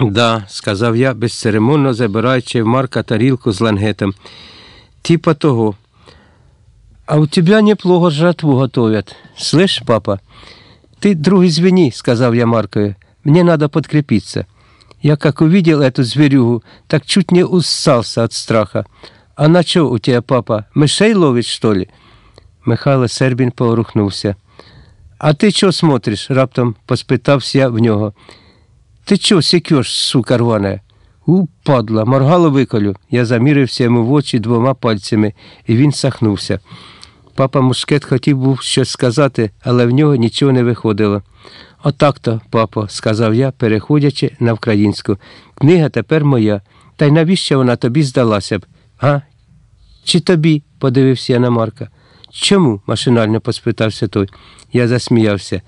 Да, сказав я, безцеремонно забираючи в Марка тарілку з лангетом. Типа того. А у тебя неплохо жратву готовят. Слышь, папа? Ты, друг, извини, сказав я Маркові. Мне надо подкрепиться. Я как увидел эту зверюгу, так чуть не уссался от страха. А на чё у тебя, папа, мышей ловит, что ли? Михайло Сербін поворухнувся. А ти чого смотриш? раптом поспитався я в нього. Ти чого сікеш, сука рване? У, падла, моргало виколю. Я замірився йому в очі двома пальцями, і він сахнувся. Папа Мушкет хотів був щось сказати, але в нього нічого не виходило. Отак-то, папо, сказав я, переходячи на українську. Книга тепер моя. Та й навіщо вона тобі здалася б? А? Чи тобі? подивився я на Марка. Чому? машинально поспитався той. Я засміявся.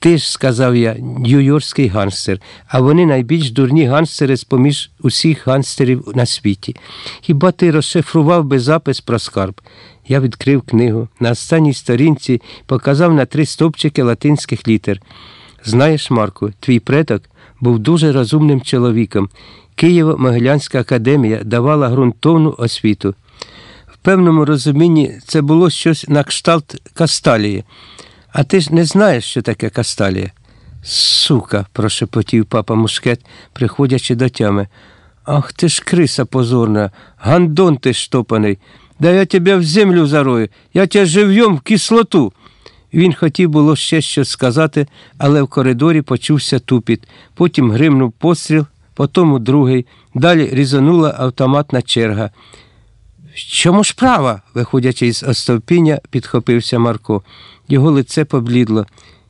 Ти ж, сказав я, нью-йоркський ганстер, а вони найбільш дурні ганстери з поміж усіх ганстерів на світі. Хіба ти розшифрував би запис про скарб? Я відкрив книгу. На останній сторінці показав на три стовпчики латинських літер. Знаєш, Марку, твій предок був дуже розумним чоловіком. Києво-Могилянська академія давала ґрунтовну освіту. В певному розумінні це було щось на кшталт касталії. А ти ж не знаєш, що таке касталія? Сука, прошепотів папа Мушкет, приходячи до тями. Ах ти ж криса позорна, гандон ти штопаний. Да я тебе в землю зарою, я тебе живьом в кислоту. Він хотів було ще щось сказати, але в коридорі почувся тупіт. Потім гримнув постріл, потім другий, далі різанула автоматна черга. Чому ж права? виходячи із остовпіння, підхопився Марко. Його лице поблідло.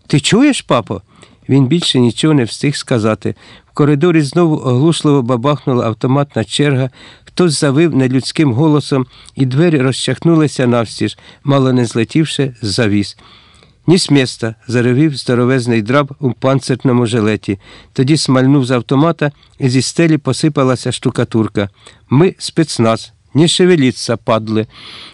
Ти чуєш, папо? Він більше нічого не встиг сказати. В коридорі знову оглушливо бабахнула автоматна черга, хтось завив нелюдським голосом, і двері розчахнулися навстіж, мало не злетівши з завіс. Ні з міста, заревів здоровезний драб у панцирному жилеті. Тоді смальнув з автомата, і зі стелі посипалася штукатурка. Ми спецназ. Не шевеліться, падли.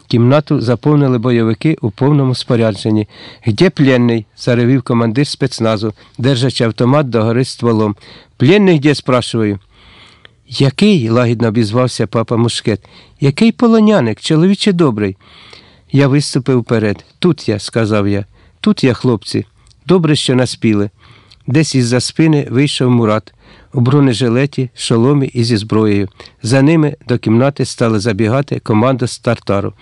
Кімнату заповнили бойовики у повному спорядженні. Где пленний? заревів командир спецназу, держачи автомат догори стволом. Пленний де, спрашиваю? Який? лагідно обізвався папа Мушкет. Який полоняник, чоловіче добрий. Я виступив вперед. Тут я, сказав я. Тут я, хлопці. Добре, що наспіли. Десь із-за спини вийшов Мурат у бронежилеті, шоломі і зі зброєю. За ними до кімнати стали забігати команда з тартару.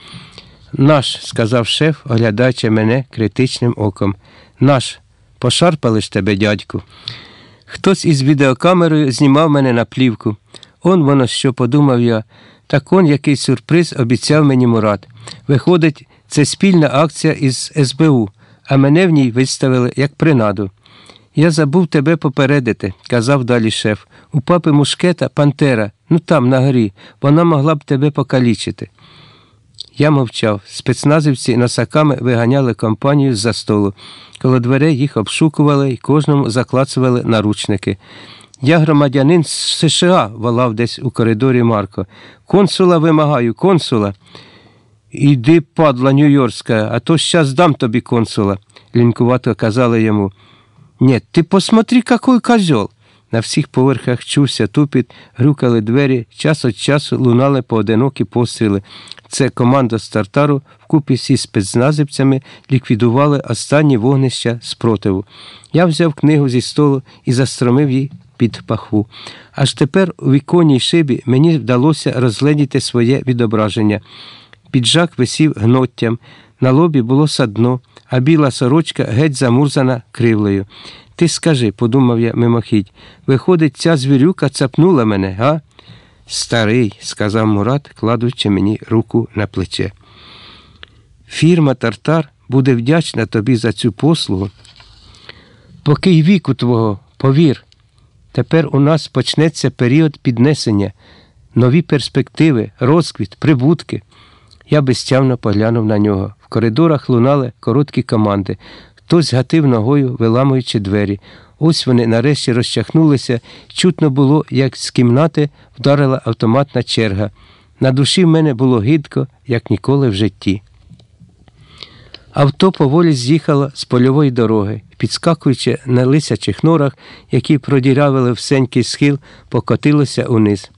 Наш, сказав шеф, оглядаючи мене критичним оком. Наш, пошарпали ж тебе, дядьку. Хтось із відеокамерою знімав мене на плівку. Он воно що подумав я. Так он який сюрприз обіцяв мені Мурат. Виходить, це спільна акція із СБУ, а мене в ній виставили як принаду. Я забув тебе попередити, казав далі шеф. У папи мушкета пантера, ну там, на горі, вона могла б тебе покалічити. Я мовчав. Спецназівці носаками виганяли компанію з-за столу. Коло дверей їх обшукували і кожному заклацували наручники. Я громадянин з США, волав десь у коридорі Марко. Консула вимагаю, консула. Іди, падла Нью-Йоркська, а то щас дам тобі консула, лінкувато казали йому. Нет, ти посмотри, какой козел. На всіх поверхах чувся тупіт, грюкали двері, час від часу лунали поодинокі постріли. Це команда з Тартару вкупі зі спецназівцями ліквідували останні вогнища спротиву. Я взяв книгу зі столу і застромив її під пахву. Аж тепер у віконній шибі мені вдалося розгледіти своє відображення. Піджак висів гноттям, на лобі було садно, а біла сорочка геть замурзана кривлею. Ти скажи, подумав я мимохідь, виходить, ця звірюка цапнула мене, га? Старий, сказав Мурат, кладучи мені руку на плече. Фірма Тартар буде вдячна тобі за цю послугу. Поки й віку твого, повір, тепер у нас почнеться період піднесення, нові перспективи, розквіт, прибутки. Я безтямно поглянув на нього. В коридорах лунали короткі команди. Хтось гатив ногою, виламуючи двері. Ось вони нарешті розчахнулися, чутно було, як з кімнати вдарила автоматна черга. На душі в мене було гидко, як ніколи в житті. Авто поволі з'їхало з польової дороги, підскакуючи на лисячих норах, які продірявили всенький схил, покотилося униз.